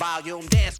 volume, dance.